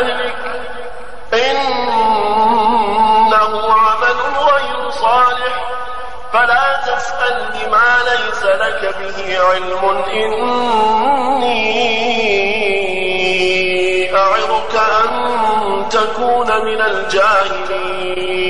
أهلك إنه عمل غير صالح. فلا تسألني ما ليس لك به علم. إني أعظك أن تكون من الجاهلين.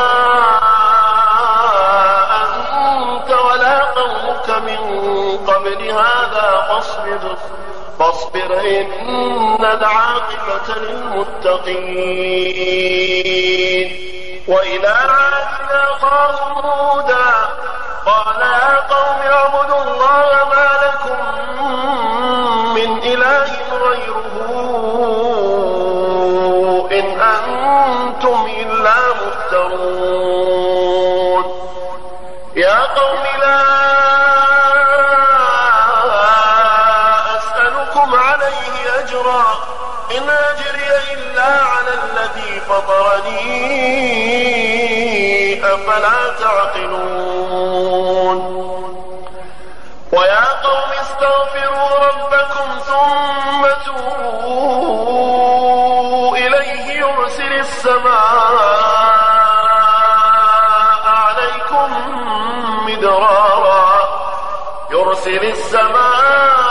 من قبل هذا فاصبر. فاصبر إن العاقبة للمتقين. وإلى عاد أخاهم هودا قال يا قوم اعبدوا الله ما لكم من إله غيره إن أنتم إلا مفترون. يا قوم لا أجرا إن أجري إلا على الذي فطرني أفلا تعقلون. ويا قوم استغفروا ربكم ثم توبوا إليه يرسل السماء عليكم مدرارا يرسل السماء